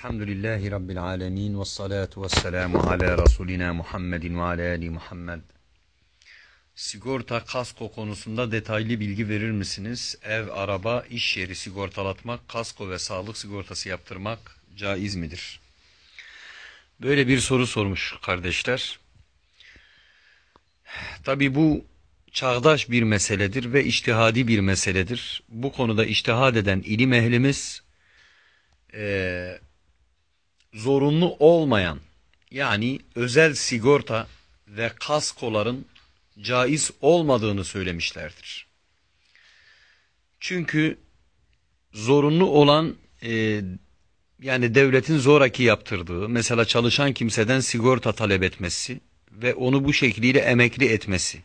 Elhamdülillahi Rabbil alemin ve salatu ve selamu ala Resulina Muhammedin ve ala Ali Muhammed. Sigorta kasko konusunda detaylı bilgi verir misiniz? Ev, araba, iş yeri sigortalatmak, kasko ve sağlık sigortası yaptırmak caiz midir? Böyle bir soru sormuş kardeşler. Tabi bu çağdaş bir meseledir ve iştihadi bir meseledir. Bu konuda iştihad eden ilim ehlimiz e, zorunlu olmayan yani özel sigorta ve kaskoların caiz olmadığını söylemişlerdir. Çünkü zorunlu olan e, yani devletin zoraki yaptırdığı mesela çalışan kimseden sigorta talep etmesi ve onu bu şekliyle emekli etmesi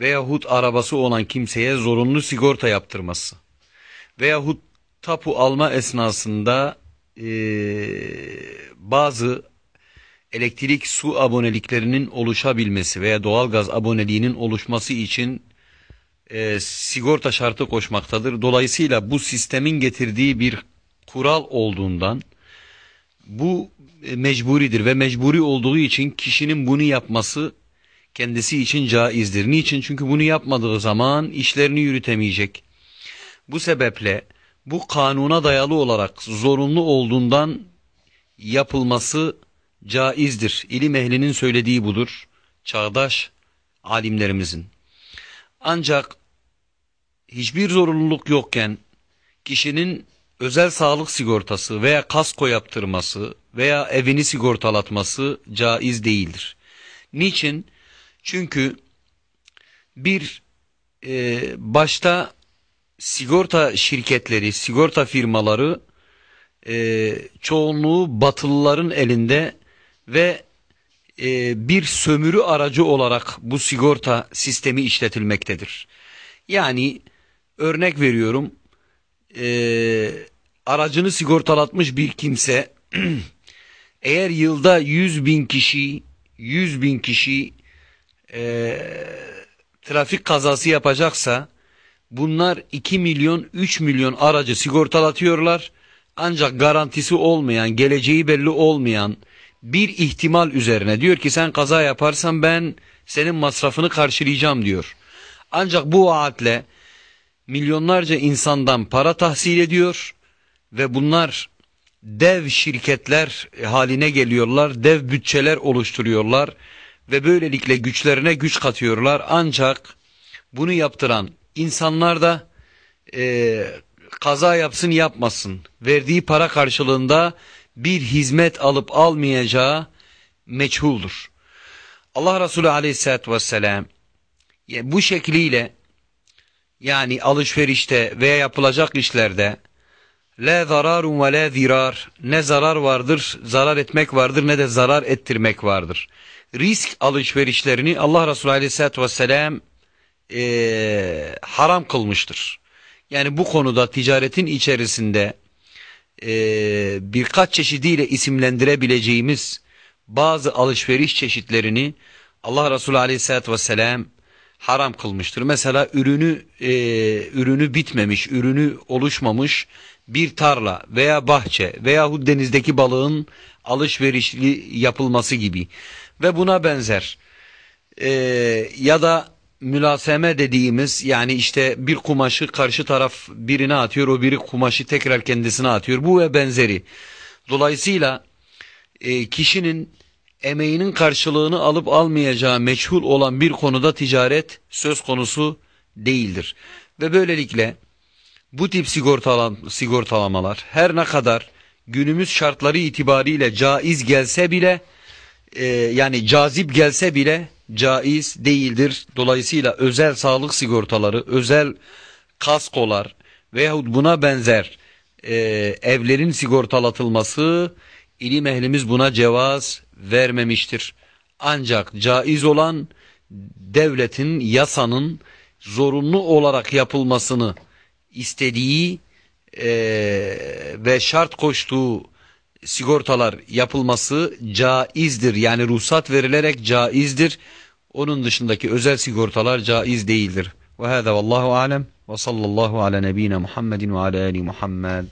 veyahut arabası olan kimseye zorunlu sigorta yaptırması veyahut tapu alma esnasında e, bazı elektrik su aboneliklerinin oluşabilmesi veya doğalgaz aboneliğinin oluşması için e, sigorta şartı koşmaktadır. Dolayısıyla bu sistemin getirdiği bir kural olduğundan bu mecburidir ve mecburi olduğu için kişinin bunu yapması kendisi için caizdir. Niçin? Çünkü bunu yapmadığı zaman işlerini yürütemeyecek. Bu sebeple bu kanuna dayalı olarak zorunlu olduğundan yapılması caizdir. İlim ehlinin söylediği budur. Çağdaş alimlerimizin. Ancak hiçbir zorunluluk yokken kişinin özel sağlık sigortası veya kasko yaptırması veya evini sigortalatması caiz değildir. Niçin? Çünkü bir e, başta sigorta şirketleri, sigorta firmaları e, çoğunluğu batılıların elinde ve e, bir sömürü aracı olarak bu sigorta sistemi işletilmektedir. Yani örnek veriyorum e, aracını sigortalatmış bir kimse eğer yılda 100 bin kişi 100 bin kişi e, trafik kazası yapacaksa bunlar 2 milyon 3 milyon aracı sigortalatıyorlar. Ancak garantisi olmayan, geleceği belli olmayan bir ihtimal üzerine diyor ki sen kaza yaparsan ben senin masrafını karşılayacağım diyor. Ancak bu vaatle milyonlarca insandan para tahsil ediyor ve bunlar dev şirketler haline geliyorlar, dev bütçeler oluşturuyorlar ve böylelikle güçlerine güç katıyorlar. Ancak bunu yaptıran insanlar da e, kaza yapsın yapmasın verdiği para karşılığında bir hizmet alıp almayacağı meçhuldur. Allah Resulü aleyhissalatü vesselam bu şekliyle yani alışverişte veya yapılacak işlerde la zararun ve la zirar ne zarar vardır zarar etmek vardır ne de zarar ettirmek vardır. Risk alışverişlerini Allah Resulü aleyhissalatü vesselam e, haram kılmıştır. Yani bu konuda ticaretin içerisinde e, birkaç çeşidiyle isimlendirebileceğimiz bazı alışveriş çeşitlerini Allah Resulü Aleyhisselatü Vesselam haram kılmıştır. Mesela ürünü e, ürünü bitmemiş, ürünü oluşmamış bir tarla veya bahçe veya denizdeki balığın alışverişli yapılması gibi ve buna benzer e, ya da mülaseme dediğimiz yani işte bir kumaşı karşı taraf birine atıyor o biri kumaşı tekrar kendisine atıyor bu ve benzeri. Dolayısıyla e, kişinin emeğinin karşılığını alıp almayacağı meçhul olan bir konuda ticaret söz konusu değildir. Ve böylelikle bu tip sigortalan, sigortalamalar her ne kadar günümüz şartları itibariyle caiz gelse bile e, yani cazip gelse bile caiz değildir. Dolayısıyla özel sağlık sigortaları, özel kaskolar veyahut buna benzer e, evlerin sigortalatılması ilim ehlimiz buna cevaz vermemiştir. Ancak caiz olan devletin, yasanın zorunlu olarak yapılmasını istediği e, ve şart koştuğu sigortalar yapılması caizdir. Yani ruhsat verilerek caizdir. Onun dışındaki özel sigortalar caiz değildir. Ve hâzâ vallahu alem ve sallallahu ala nebine Muhammedin ve ala ali Muhammed.